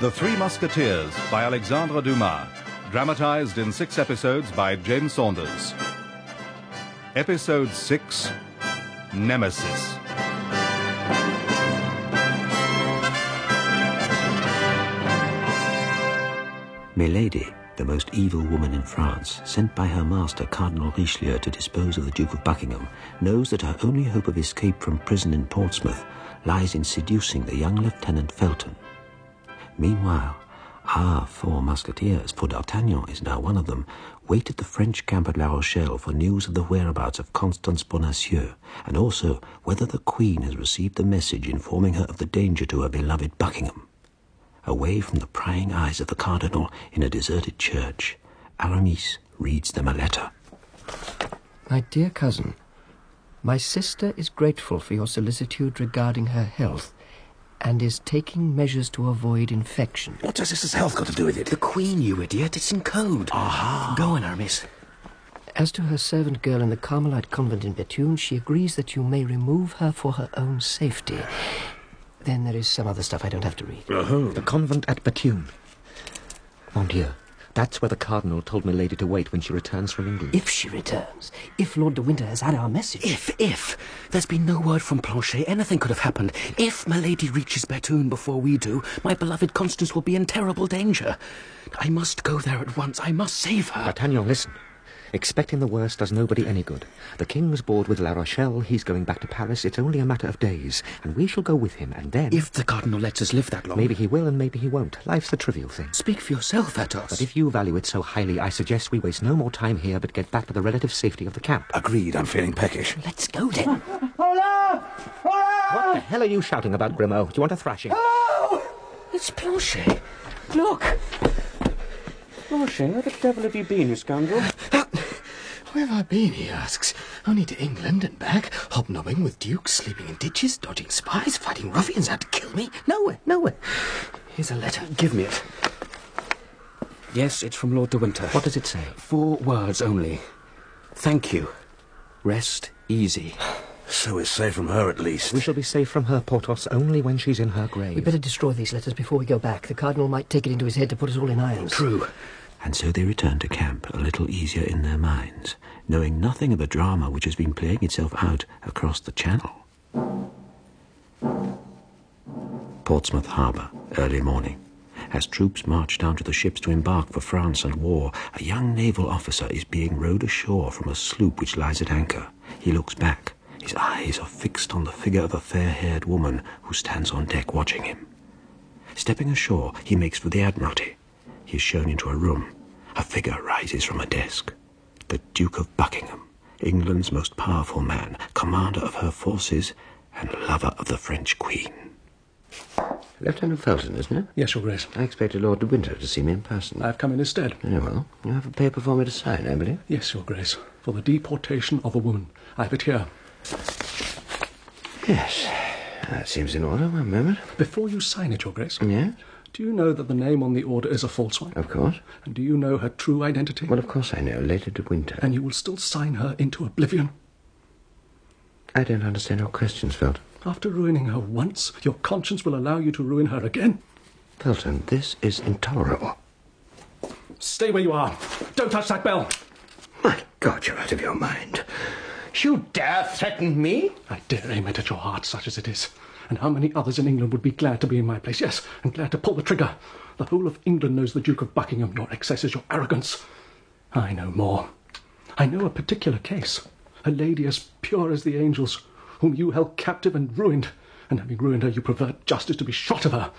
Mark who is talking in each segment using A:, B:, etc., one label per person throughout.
A: The Three Musketeers by Alexandre Dumas. Dramatized in six episodes by James Saunders. Episode 6 Nemesis.
B: Milady, the most evil woman in France, sent by her master Cardinal Richelieu to dispose of the Duke of Buckingham, knows that her only hope of escape from prison in Portsmouth lies in seducing the young Lieutenant Felton. Meanwhile, our four musketeers, for D'Artagnan is now one of them, wait at the French camp at La Rochelle for news of the whereabouts of Constance Bonacieux, and also whether the Queen has received the message informing her of the danger to her beloved Buckingham. Away from the prying eyes of the cardinal in a deserted church, Aramis reads them a letter.
C: My dear cousin, my sister is grateful for your solicitude regarding her health and is taking measures to avoid infection.
D: What does this health got to do with it?
E: The Queen, you idiot. It's in code.
D: Aha.
E: Go on, Aramis.
C: As to her servant girl in the Carmelite convent in Bethune, she agrees that you may remove her for her own safety. Then there is some other stuff I don't have to read.
D: Uh-huh.
E: The convent at Bethune. Mon Dieu. That's where the Cardinal told Milady to wait when she returns from England.
C: If she returns, if Lord de Winter has had our message.
E: If, if. There's been no word from Planchet. Anything could have happened. If Milady reaches Bethune before we do, my beloved Constance will be in terrible danger. I must go there at once. I must save her.
F: D'Artagnan, listen. Expecting the worst does nobody any good. The king's bored with La Rochelle. He's going back to Paris. It's only a matter of days. And we shall go with him, and then...
E: If the Cardinal lets us live that long.
F: Maybe he will, and maybe he won't. Life's the trivial thing.
E: Speak for yourself, Athos.
F: But if you value it so highly, I suggest we waste no more time here, but get back to the relative safety of the camp.
D: Agreed, I'm feeling peckish.
C: Let's go then.
G: Hola! Hola!
F: What the hell are you shouting about, Grimaud? Do you want a thrashing?
G: Oh!
E: It's Planchet.
G: Look!
H: Planchet, where the devil have you been, you scoundrel?
C: Uh, where have I been, he asks. Only to England and back, hobnobbing with dukes, sleeping in ditches, dodging spies, fighting ruffians out to kill me. Nowhere, nowhere. Here's a letter.
E: Give me it. Yes, it's from Lord de Winter.
F: What does it say?
E: Four words only. Thank you. Rest easy.
D: So we're safe from her at least.
F: We shall be safe from her, Porthos, only when she's in her grave.
C: We'd better destroy these letters before we go back. The Cardinal might take it into his head to put us all in irons.
E: True.
B: And so they return to camp a little easier in their minds, knowing nothing of the drama which has been playing itself out across the channel. Portsmouth Harbour, early morning. As troops march down to the ships to embark for France and war, a young naval officer is being rowed ashore from a sloop which lies at anchor. He looks back. His eyes are fixed on the figure of a fair-haired woman who stands on deck watching him. Stepping ashore, he makes for the Admiralty. He is shown into a room. A figure rises from a desk. The Duke of Buckingham, England's most powerful man, commander of her forces, and lover of the French Queen.
I: Lieutenant Felton, isn't it?
H: Yes, Your Grace.
I: I expected Lord de Winter to see me in person.
H: I've come in his stead.
I: Very well. You have a paper for me to sign, I believe?
H: Yes, Your Grace. For the deportation of a woman. I have it here.
I: Yes. That seems in order. One moment.
H: Before you sign it, Your Grace.
I: Yes?
H: Do you know that the name on the order is a false one?
I: Of course.
H: And do you know her true identity?
I: Well, of course I know. Lady de Winter.
H: And you will still sign her into oblivion?
I: I don't understand your questions, Felton.
H: After ruining her once, your conscience will allow you to ruin her again?
I: Felton, this is intolerable.
H: Stay where you are. Don't touch that bell.
I: My God, you're out of your mind. You dare threaten me?
H: I dare aim it at your heart, such as it is. And how many others in England would be glad to be in my place? Yes, and glad to pull the trigger. The whole of England knows the Duke of Buckingham, your excesses, your arrogance. I know more. I know a particular case. A lady as pure as the angels, whom you held captive and ruined. And having ruined her, you pervert justice to be shot of her.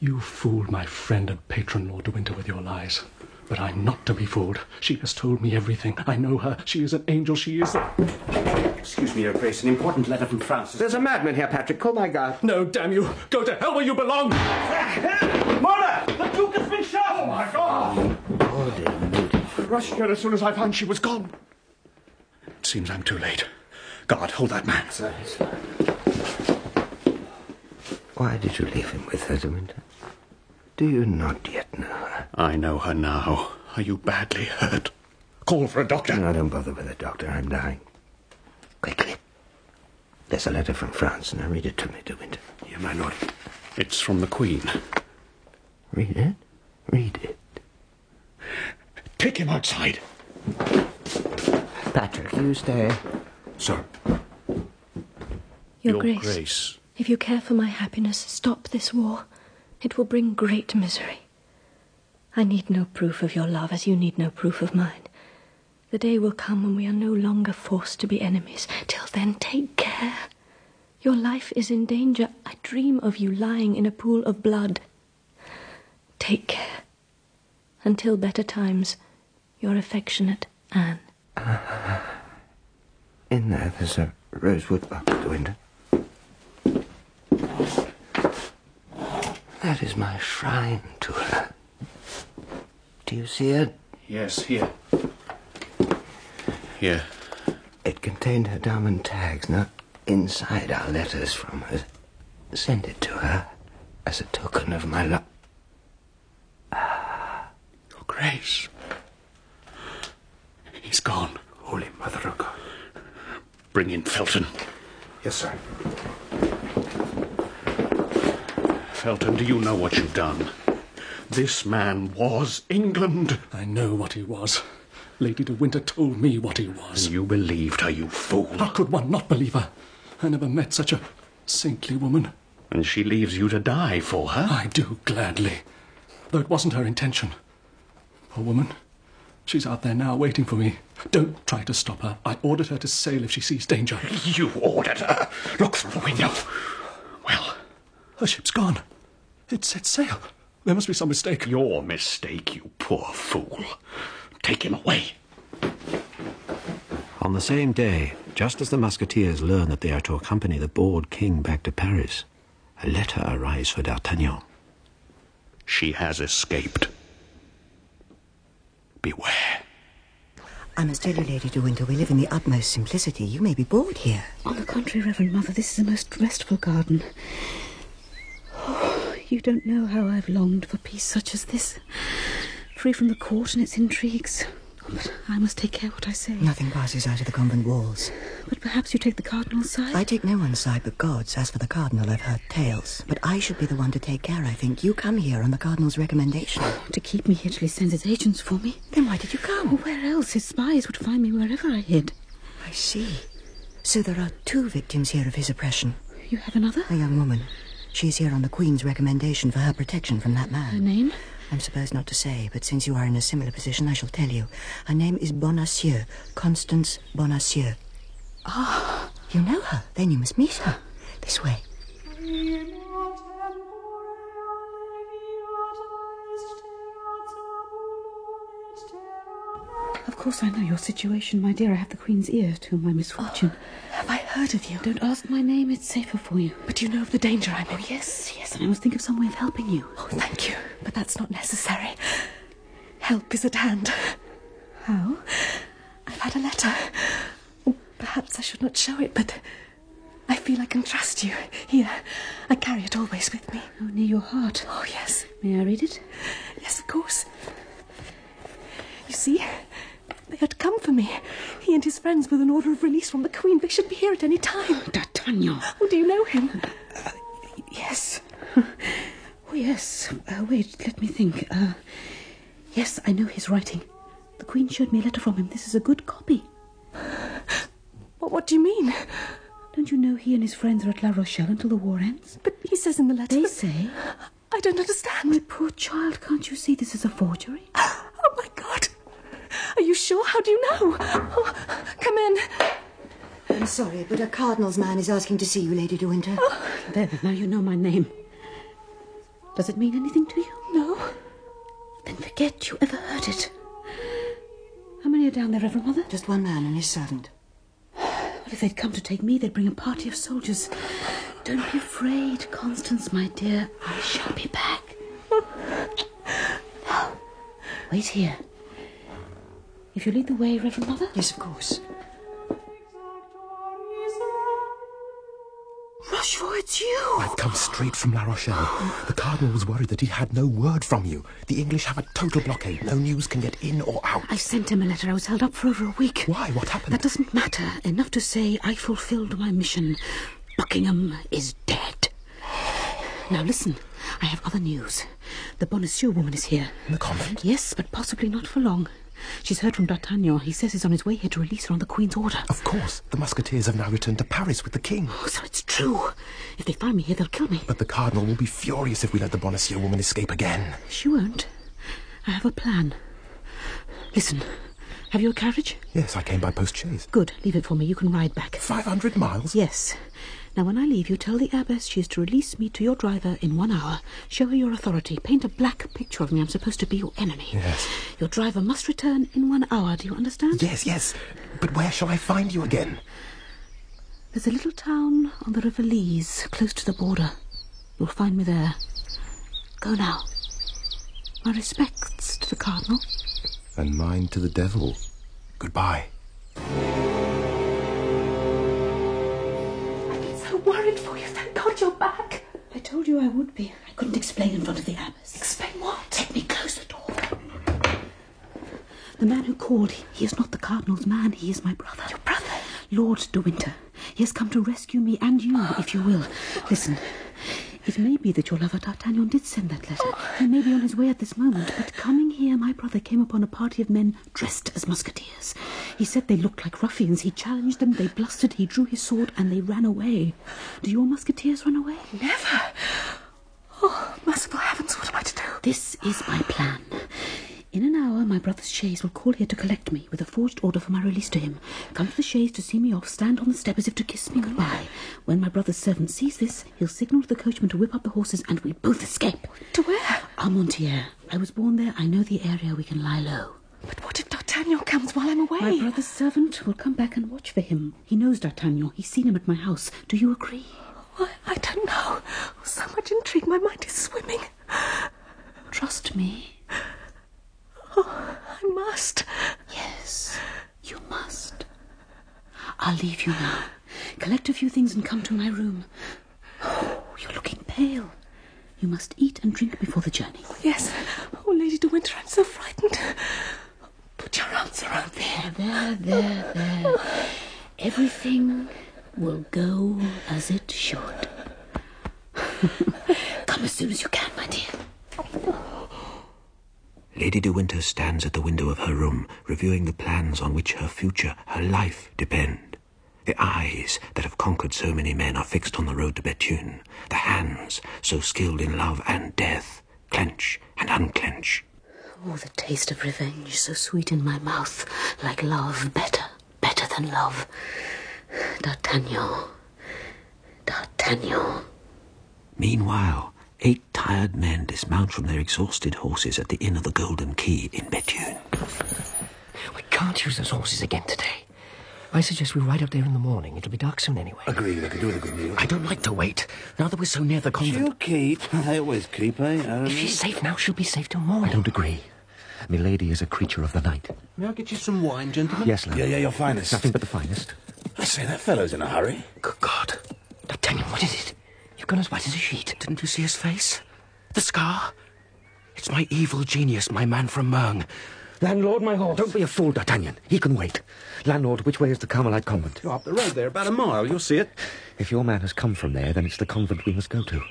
H: You fooled my friend and patron, Lord de Winter, with your lies. But I'm not to be fooled. She has told me everything. I know her. She is an angel. She is. A...
D: Excuse me, Your Grace. An important letter from France.
I: There's a madman here, Patrick. Call my guard.
H: No, damn you. Go to hell where you belong.
G: Mona! The Duke has been shot! Oh, my God!
D: I rushed here as soon as I found she was gone.
H: It seems I'm too late. Guard, hold that man.
I: Sir, it's fine. Why did you leave him with her, De Winter? Do you not yet know her?
H: I know her now. Are you badly hurt? Call for a doctor.
I: No, don't bother with a doctor. I'm dying. Quickly. There's a letter from France. Now read it to me, De Winter.
H: Here, my lord. It's from the Queen.
I: Read it. Read it.
D: Take him outside.
I: Patrick, you stay.
D: Sir.
J: Your,
D: Your
J: Grace,
D: Grace.
J: if you care for my happiness, stop this war. It will bring great misery. I need no proof of your love, as you need no proof of mine. The day will come when we are no longer forced to be enemies. Till then, take care. Your life is in danger. I dream of you lying in a pool of blood. Take care. Until better times, your affectionate Anne.
I: In there, there's a rosewood box at the window. That is my shrine to her. Do you see it?
D: Yes, here. Here.
I: It contained her diamond tags. Now, inside are letters from her. Send it to her as a token of my love.
D: Your Grace. He's gone.
I: Holy Mother of God.
D: Bring in Felton.
I: Yes, sir.
D: Felton, do you know what you've done? This man was England.
H: I know what he was. Lady de Winter told me what he was.
D: And you believed her, you fool.
H: How could one not believe her? I never met such a saintly woman.
D: And she leaves you to die for her?
H: I do gladly. Though it wasn't her intention. Poor woman. She's out there now waiting for me. Don't try to stop her. I ordered her to sail if she sees danger.
D: You ordered her. Look through the window. Well,
H: Her ship's gone. It set sail. There must be some mistake.
D: your mistake, you poor fool. Take him away.
B: On the same day, just as the musketeers learn that they are to accompany the bored king back to Paris, a letter arrives for D'Artagnan.
D: She has escaped. Beware.
K: I must tell you, Lady de Winter, we live in the utmost simplicity. You may be bored here.
L: On the contrary, Reverend Mother, this is a most restful garden. Oh, you don't know how I've longed for peace such as this. Free from the court and its intrigues. But I must take care what I say.
K: Nothing passes out of the convent walls.
L: But perhaps you take the cardinal's side?
K: I take no one's side but God's. As for the cardinal, I've heard tales. But I should be the one to take care, I think. You come here on the cardinal's recommendation.
L: To keep me here till he sends his agents for me?
K: Then why did you come?
L: Oh, where else? His spies would find me wherever I hid.
K: I see. So there are two victims here of his oppression.
L: You have another?
K: A young woman. She's here on the Queen's recommendation for her protection from that man.
L: Her name?
K: I'm supposed not to say, but since you are in a similar position, I shall tell you. Her name is Bonacieux, Constance Bonacieux.
L: Ah,
K: You know her? Then you must meet her. This way.
L: Of course I know your situation, my dear. I have the Queen's ear to my misfortune.
J: Oh, have I heard of you?
L: Don't ask my name, it's safer for you.
J: But you know of the danger I'm in.
L: Oh, yes, yes, and I must think of some way of helping you.
J: Oh, thank you. But that's not necessary. Help is at hand.
L: How?
J: I've had a letter. Oh, Perhaps I should not show it, but I feel I can trust you. Here, I carry it always with me.
L: Oh, near your heart.
J: Oh, yes.
L: May I read it?
J: Yes, of course. You see, they had come for me. He and his friends with an order of release from the Queen. They should be here at any time.
L: D'Artagnan.
J: Oh, do you know him? yes.
L: Oh, yes. Uh, wait, let me think. Uh, yes, I know his writing. The Queen showed me a letter from him. This is a good copy.
J: What, what do you mean?
L: Don't you know he and his friends are at La Rochelle until the war ends?
J: But he says in the letter.
L: They say.
J: I don't understand.
L: My poor child, can't you see this is a forgery?
J: Oh, my God. Are you sure? How do you know? Oh, come in.
K: I'm sorry, but a cardinal's man is asking to see you, Lady de Winter. Oh.
L: There, now you know my name. Does it mean anything to you?
J: No.
L: Then forget you ever heard it. How many are down there, Reverend Mother?
K: Just one man and his servant.
L: Well, if they'd come to take me, they'd bring a party of soldiers. Don't be afraid, Constance, my dear. I shall be back. now, wait here. If you lead the way, Reverend Mother.
K: Yes, of course.
L: Rochefort, it's you!
M: I've come straight from La Rochelle. The Cardinal was worried that he had no word from you. The English have a total blockade. No news can get in or out.
L: I sent him a letter. I was held up for over a week.
M: Why? What happened?
L: That doesn't matter. Enough to say I fulfilled my mission. Buckingham is dead. Now listen, I have other news. The Bonacieux woman is here.
M: In the convent?
L: Yes, but possibly not for long. She's heard from D'Artagnan. He says he's on his way here to release her on the Queen's order.
M: Of course. The Musketeers have now returned to Paris with the king.
L: Oh, so it's true. If they find me here, they'll kill me.
M: But the Cardinal will be furious if we let the Bonacieux woman escape again.
L: She won't. I have a plan. Listen, have you a carriage?
M: Yes, I came by post-chaise.
L: Good. Leave it for me. You can ride back.
M: Five hundred miles?
L: Yes. Now, when I leave, you tell the abbess she is to release me to your driver in one hour. Show her your authority. Paint a black picture of me. I'm supposed to be your enemy.
M: Yes.
L: Your driver must return in one hour. Do you understand?
M: Yes, yes. But where shall I find you again?
L: There's a little town on the River Lys, close to the border. You'll find me there. Go now. My respects to the Cardinal.
M: And mine to the devil. Goodbye.
L: Thank God you're back. I told you I would be. I couldn't explain in front of the abbess. Explain what? Let me close the door. The man who called, he, he is not the Cardinal's man. He is my brother. Your brother? Lord de Winter. He has come to rescue me and you, if you will. Listen. It may be that your lover D'Artagnan did send that letter. He may be on his way at this moment, but coming here, my brother came upon a party of men dressed as musketeers. He said they looked like ruffians. He challenged them, they blustered, he drew his sword, and they ran away. Do your musketeers run away?
C: Never. Oh, merciful heavens, what am I to do?
L: This is my plan. In an hour, my brother's chaise will call here to collect me with a forged order for my release to him. Come to the chaise to see me off, stand on the step as if to kiss me goodbye. When my brother's servant sees this, he'll signal to the coachman to whip up the horses and we both escape.
C: To where?
L: Armentières. I was born there. I know the area. We can lie low.
C: But what if D'Artagnan comes while I'm away?
L: My brother's servant will come back and watch for him. He knows D'Artagnan. He's seen him at my house. Do you agree?
C: I, I don't know. So much intrigue. My mind is swimming.
L: Trust me.
C: Oh, I must.
L: Yes, you must. I'll leave you now. Collect a few things and come to my room. Oh, you're looking pale. You must eat and drink before the journey.
C: Yes. Oh, Lady de Winter, I'm so frightened. Put your arms around me.
L: There, there, there. Everything will go as it should. Come as soon as you can, my dear.
B: Lady de Winter stands at the window of her room, reviewing the plans on which her future, her life, depend. The eyes that have conquered so many men are fixed on the road to Bethune. The hands, so skilled in love and death, clench and unclench.
L: Oh, the taste of revenge, so sweet in my mouth, like love, better, better than love. D'Artagnan. D'Artagnan.
B: Meanwhile, eight tired men dismount from their exhausted horses at the Inn of the Golden Key in Bethune.
I: We can't use those horses again today. I suggest we ride up there in the morning. It'll be dark soon anyway.
N: Agreed. I could do with a good meal.
E: I don't like to wait. Now that we're so near the convent.
N: She'll keep. I always keep, eh? Um,
I: If she's safe now, she'll be safe till morning.
F: I don't agree. Milady is a creature of the night.
N: May I get you some wine, gentlemen?
F: Yes, lad.
N: Yeah, yeah, your finest.
F: Nothing but the finest.
N: I say, that fellow's in a hurry.
E: Good God.
I: D'Artagnan, what is it? You've gone as white as a sheet.
E: Didn't you see his face? The scar? It's my evil genius, my man from Meung.
I: Landlord, my horse.
F: Don't be a fool, D'Artagnan. He can wait. Landlord, which way is the Carmelite convent?
N: Go up the road there, about a mile. You'll see it.
F: If your man has come from there, then it's the convent we must go to.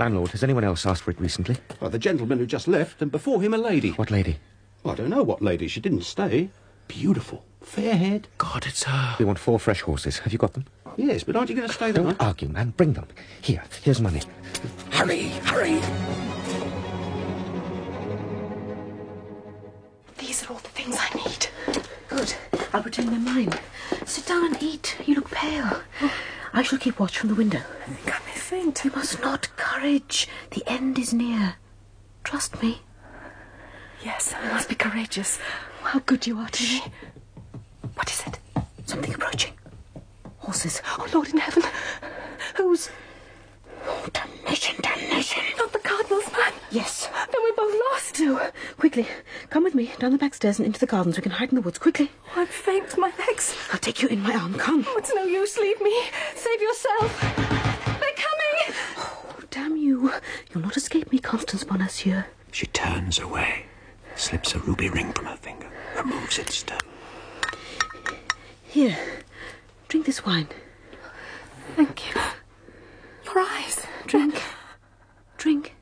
F: Landlord, has anyone else asked for it recently?
N: Well, the gentleman who just left, and before him a lady.
F: What lady?
N: Well, I don't know what lady. She didn't stay. Beautiful. Fair head.
E: God, it's her.
F: We want four fresh horses. Have you got them?
N: Yes, but aren't you going to stay the
F: Don't
N: night?
F: argue, man. Bring them. Here, here's money.
N: Hurry, hurry.
C: These are all the things I need.
L: Good. I'll pretend they're mine. Sit down and eat. You look pale. I shall keep watch from the window.
C: I think I may faint.
L: You must not. Courage. The end is near. Trust me.
C: Yes, I must be courageous. How good you are to me. What is it?
L: Something approaching. Horses.
C: Oh, Lord in heaven. Who's?
L: Oh, damnation, damnation.
C: Not the Cardinal's man.
L: Yes.
C: Then we're both lost.
L: No. Quickly. Come with me down the back stairs and into the gardens. We can hide in the woods. Quickly.
C: Oh, I'm faint. My legs.
L: I'll take you in my arm. Come.
C: Oh, it's no use. Leave me. Save yourself. They're coming.
L: Oh, damn you. You'll not escape me, Constance Bonacieux.
B: She turns away, slips a ruby ring from her finger, removes its stone.
L: Here. Drink this wine.
C: Thank you. Your eyes.
L: Drink. Drink.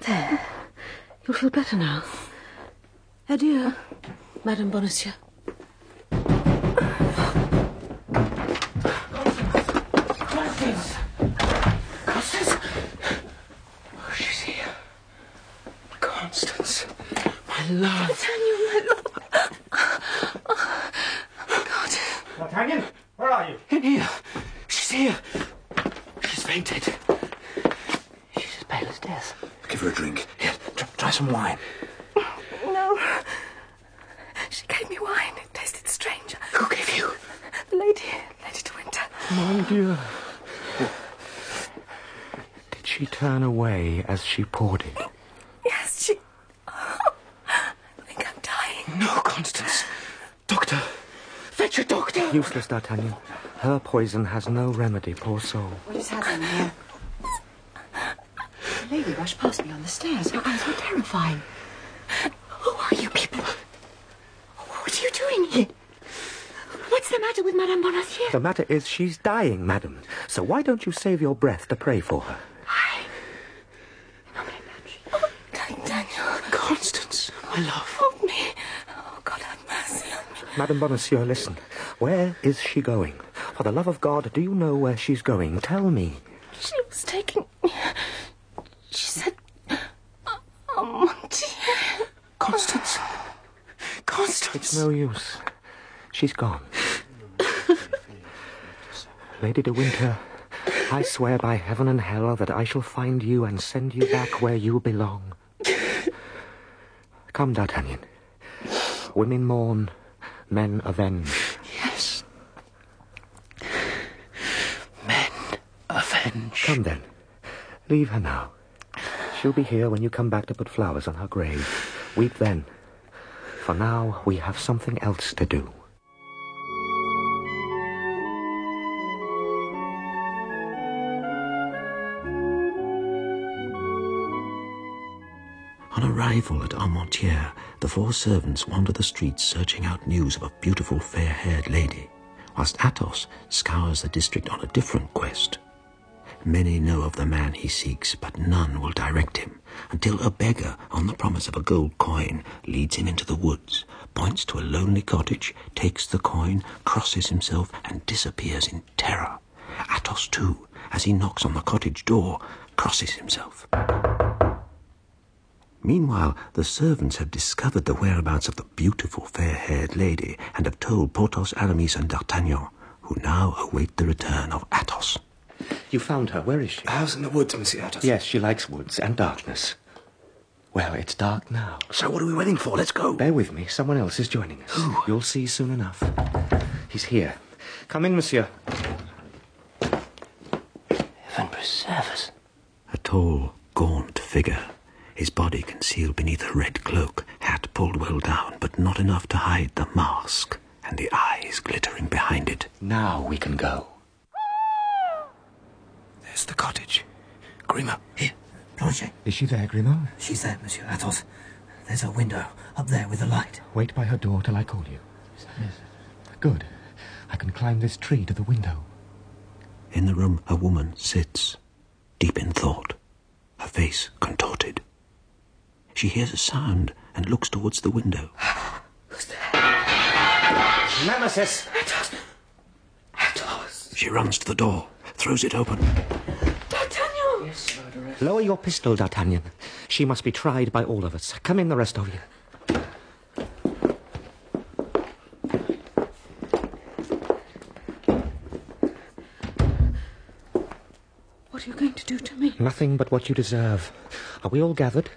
L: There. You'll feel better now. Adieu, Madame Bonacieux.
C: Constance! Constance! Oh, she's here. Constance, my love.
L: Nathaniel, my love. Oh, God.
C: D'Artagnan, where are you? In here. She's here. She's fainted. She's as pale as death.
M: Give her a drink.
C: Here, try, try some wine.
L: Oh, no. She gave me wine. It tasted strange.
C: Who gave you?
L: The lady, Lady de Winter.
F: Mon Dieu. Did she turn away as she poured it?
L: Yes, she. Oh, I think I'm dying.
C: No, Constance. Doctor. Fetch a doctor.
F: Useless, D'Artagnan. Her poison has no remedy, poor soul.
K: What is happening here? The lady rushed past me on the stairs. Her eyes were terrifying.
L: Who are you people? What are you doing here? What's the matter with Madame Bonacieux?
F: The matter is she's dying, madam. So why don't you save your breath to pray for her? I...
L: Oh, Daniel.
C: Constance, my love.
L: Help me. Oh, God, have mercy on me.
F: Madame Bonacieux, listen. Where is she going? For the love of God, do you know where she's going? Tell me.
L: She was taking. She said. Uh, um, oh, mon Dieu.
C: Constance. Constance.
F: It's no use. She's gone. Lady de Winter, I swear by heaven and hell that I shall find you and send you back where you belong. Come, D'Artagnan. Women mourn, men avenge.
C: Yes. Men avenge.
F: Come then. Leave her now. She'll be here when you come back to put flowers on her grave. Weep then. For now, we have something else to do.
B: On arrival at Armentières, the four servants wander the streets searching out news of a beautiful fair-haired lady, whilst Athos scours the district on a different quest. Many know of the man he seeks, but none will direct him, until a beggar, on the promise of a gold coin, leads him into the woods, points to a lonely cottage, takes the coin, crosses himself, and disappears in terror. Athos, too, as he knocks on the cottage door, crosses himself. Meanwhile, the servants have discovered the whereabouts of the beautiful fair-haired lady and have told Porthos, Aramis, and D'Artagnan, who now await the return of Athos.
F: You found her. Where is she?
M: House in the woods, Monsieur Athos.
F: Yes, she likes woods and darkness. Well, it's dark now.
M: So what are we waiting for? Let's go.
F: Bear with me. Someone else is joining us.
M: Who?
F: You'll see soon enough. He's here. Come in, monsieur.
C: Heaven preserve us.
B: A tall, gaunt figure, his body concealed beneath a red cloak, hat pulled well down, but not enough to hide the mask, and the eyes glittering behind it.
F: Now we can go.
M: There's the cottage. Grimaud.
C: Here, Planchet.
F: Is she there, Grimaud?
C: She's there, Monsieur Athos. There's a window up there with a light.
F: Wait by her door till I call you. Good. I can climb this tree to the window.
B: In the room, a woman sits, deep in thought, her face contorted. She hears a sound and looks towards the window.
F: Nemesis!
C: Athos! Athos!
B: She runs to the door, throws it open.
L: D'Artagnan!
C: Yes, murderess.
F: Lower your pistol, D'Artagnan. She must be tried by all of us. Come in, the rest of you.
L: What are you going to do to me?
F: Nothing but what you deserve. Are we all gathered?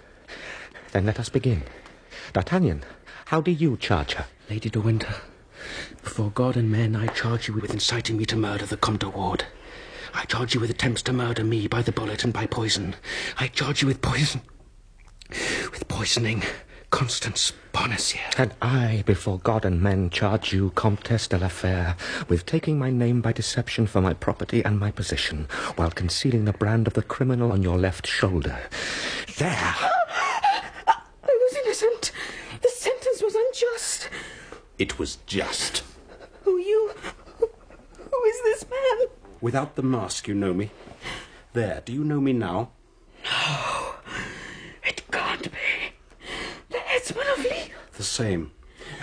F: Then let us begin. D'Artagnan, how do you charge her?
E: Lady de Winter, before God and men, I charge you with inciting me to murder the Comte de Wardes. I charge you with attempts to murder me by the bullet and by poison. I charge you with poison. With poisoning Constance Bonacieux.
F: And I, before God and men, charge you, Comtesse de la Fère, with taking my name by deception for my property and my position, while concealing the brand of the criminal on your left shoulder. There!
L: I was innocent. The sentence was unjust.
N: It was just.
L: Who are you? Who is this man?
N: Without the mask, you know me. There, do you know me now?
L: No, it can't be. The headsman of Lille.
N: The same.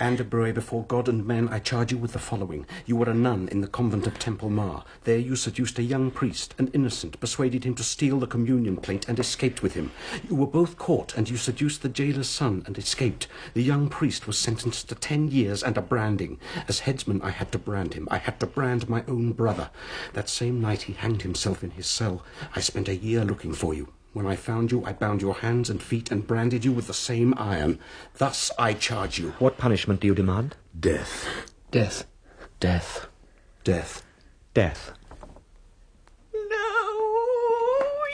N: Breuil, before God and men, I charge you with the following. You were a nun in the convent of Templemar. There you seduced a young priest, an innocent, persuaded him to steal the communion plate and escaped with him. You were both caught, and you seduced the jailer's son and escaped. The young priest was sentenced to ten years and a branding. As headsman, I had to brand him. I had to brand my own brother. That same night he hanged himself in his cell. I spent a year looking for you. When I found you, I bound your hands and feet and branded you with the same iron. Thus I charge you.
F: What punishment do you demand?
N: Death.
E: Death. Death.
N: Death.
F: Death.
L: No,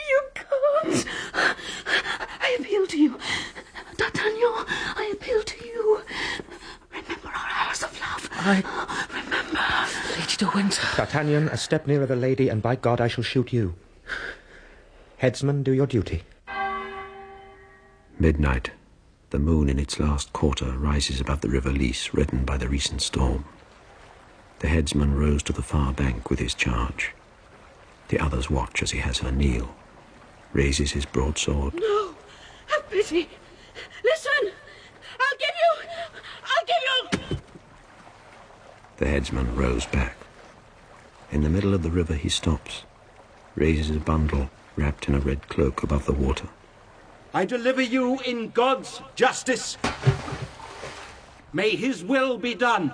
L: you can't. I appeal to you. D'Artagnan, I appeal to you. Remember our hours of love.
E: I...
L: Remember.
E: Lady de Winter.
F: D'Artagnan, a step nearer the lady, and by God I shall shoot you. Headsman, do your duty.
B: Midnight. The moon in its last quarter rises above the river Lys, reddened by the recent storm. The headsman rows to the far bank with his charge. The others watch as he has her kneel, raises his broadsword.
L: No, have pity. Listen, I'll give you. I'll give you.
B: The headsman rows back. In the middle of the river he stops, raises a bundle wrapped in a red cloak above the water.
N: I deliver you in God's justice. May his will be done.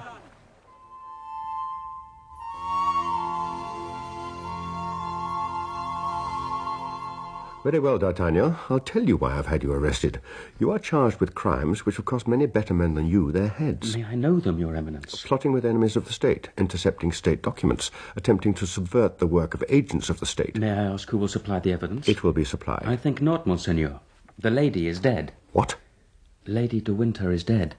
O: Very well, D'Artagnan. I'll tell you why I've had you arrested. You are charged with crimes which have cost many better men than you their heads.
E: May I know them, Your Eminence?
O: Plotting with enemies of the state, intercepting state documents, attempting to subvert the work of agents of the state.
E: May I ask who will supply the evidence?
O: It will be supplied.
E: I think not, Monseigneur. The lady is dead.
O: What?
E: Lady de Winter is dead.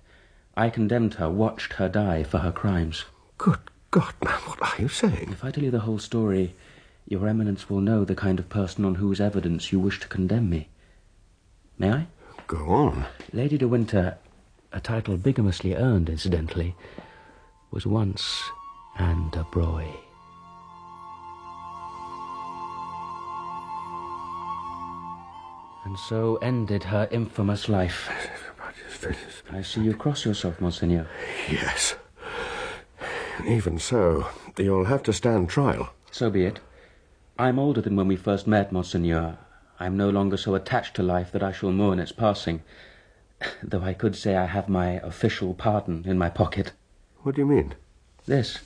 E: I condemned her, watched her die for her crimes.
O: Good God, man, what are you saying?
E: If I tell you the whole story, your Eminence will know the kind of person on whose evidence you wish to condemn me. May I?
O: Go on.
E: Lady de Winter, a title bigamously earned, incidentally, was once Anne de Breuil. And so ended her infamous life. I see you cross yourself, Monseigneur.
O: Yes. Even so, you'll have to stand trial.
E: So be it. I'm older than when we first met, Monseigneur. I'm no longer so attached to life that I shall mourn its passing. Though I could say I have my official pardon in my pocket.
O: What do you mean?
E: This.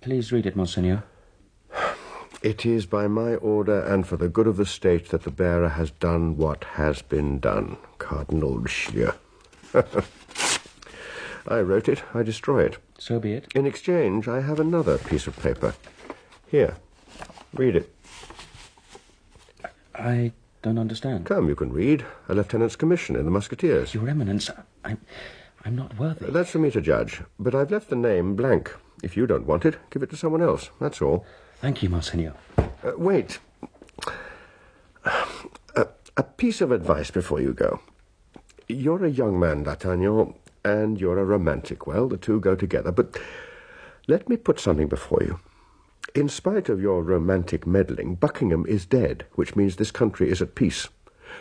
E: Please read it, Monseigneur.
O: It is by my order and for the good of the state that the bearer has done what has been done. Cardinal Richelieu. I wrote it. I destroy it.
E: So be it.
O: In exchange, I have another piece of paper. Here. Read it.
E: I don't understand.
O: Come, you can read. A lieutenant's commission in the Musketeers.
E: Your Eminence, I'm, I'm not worthy.
O: That's for me to judge. But I've left the name blank. If you don't want it, give it to someone else. That's all.
E: Thank you, Monseigneur.
O: Uh, wait. Uh, a piece of advice before you go. You're a young man, D'Artagnan, and you're a romantic. Well, the two go together. But let me put something before you. In spite of your romantic meddling, Buckingham is dead, which means this country is at peace.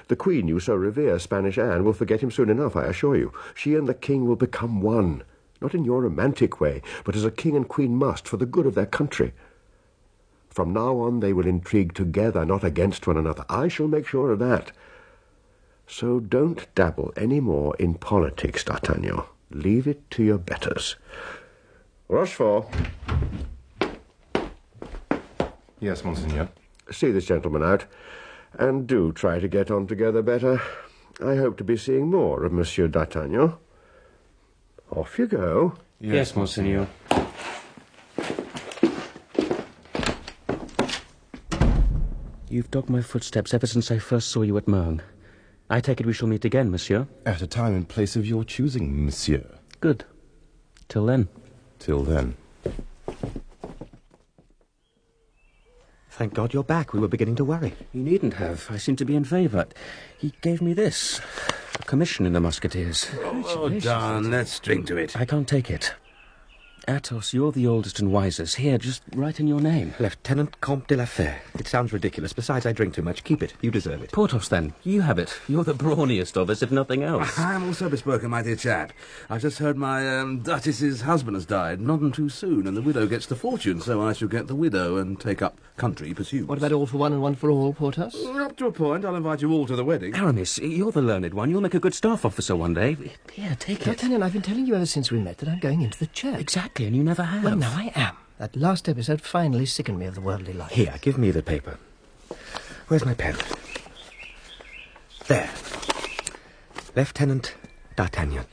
O: The Queen you so revere, Spanish Anne, will forget him soon enough, I assure you. She and the King will become one, not in your romantic way, but as a King and Queen must, for the good of their country. From now on, they will intrigue together, not against one another. I shall make sure of that. So don't dabble any more in politics, D'Artagnan. Leave it to your betters. Rochefort.
M: Yes, Monseigneur.
O: See this gentleman out, and do try to get on together better. I hope to be seeing more of Monsieur D'Artagnan. Off you go.
E: Yes, yes Monseigneur. You've dogged my footsteps ever since I first saw you at Meung. I take it we shall meet again, monsieur?
M: At a time and place of your choosing, monsieur.
E: Good. Till then.
M: Till then.
F: Thank God you're back. We were beginning to worry.
E: You needn't have. I seem to be in favour. He gave me this. A commission in the Musketeers.
N: Oh, oh darn. Let's drink to it.
E: I can't take it. Athos, you're the oldest and wisest. Here, just write in your name.
F: Lieutenant Comte de la Fere. It sounds ridiculous. Besides, I drink too much. Keep it. You deserve it.
E: Porthos, then. You have it. You're the brawniest of us, if nothing else.
P: I'm also bespoken, my dear chap. I've just heard my um, Duchess's husband has died, none too soon, and the widow gets the fortune, so I shall get the widow and take up country pursuits.
C: What about all for one and one for all, Porthos?
P: Up to a point. I'll invite you all to the wedding.
E: Aramis, you're the learned one. You'll make a good staff officer one day. Here, take it.
C: D'Artagnan, I've been telling you ever since we met that I'm going into the church.
E: Exactly, and you never have.
C: Well, now I am. That last episode finally sickened me of the worldly life.
F: Here, give me the paper. Where's my pen? There. Lieutenant D'Artagnan.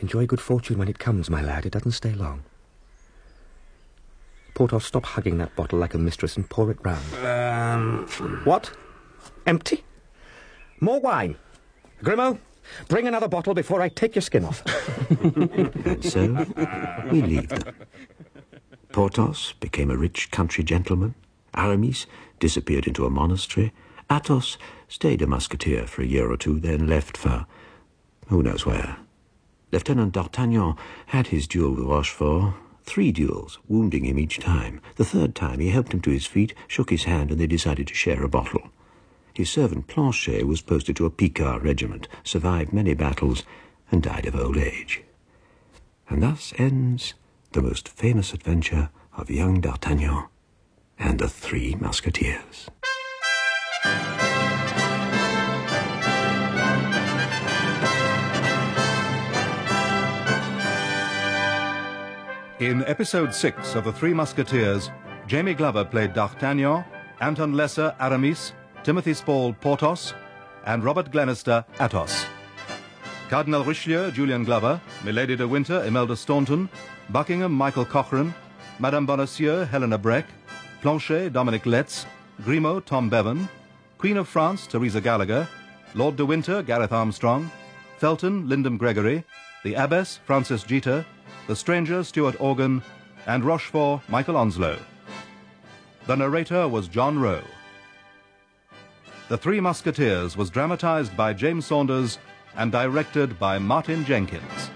F: Enjoy good fortune when it comes, my lad. It doesn't stay long. Porthos, stop hugging that bottle like a mistress and pour it round.
P: Um...
F: What? Empty? More wine. Grimaud, bring another bottle before I take your skin off.
B: so we leave them. Porthos became a rich country gentleman. Aramis disappeared into a monastery. Athos stayed a musketeer for a year or two, then left for who knows where. Lieutenant D'Artagnan had his duel with Rochefort, three duels, wounding him each time. The third time he helped him to his feet, shook his hand, and they decided to share a bottle. His servant Planchet was posted to a Picard regiment, survived many battles, and died of old age. And thus ends the most famous adventure of young D'Artagnan and the Three Musketeers.
A: In episode 6 of The Three Musketeers, Jamie Glover played D'Artagnan, Anton Lesser Aramis, Timothy Spall Porthos, and Robert Glenister Athos. Cardinal Richelieu Julian Glover, Milady de Winter Imelda Staunton, Buckingham Michael Cochrane, Madame Bonacieux Helena Breck, Planchet Dominic Letts, Grimaud Tom Bevan, Queen of France Teresa Gallagher, Lord de Winter Gareth Armstrong, Felton Lyndam Gregory, the Abbess Frances Jeater, the Stranger Stuart Organ, and Rochefort Michael Onslow. The narrator was John Rowe. The Three Musketeers was dramatized by James Saunders and directed by Martin Jenkins.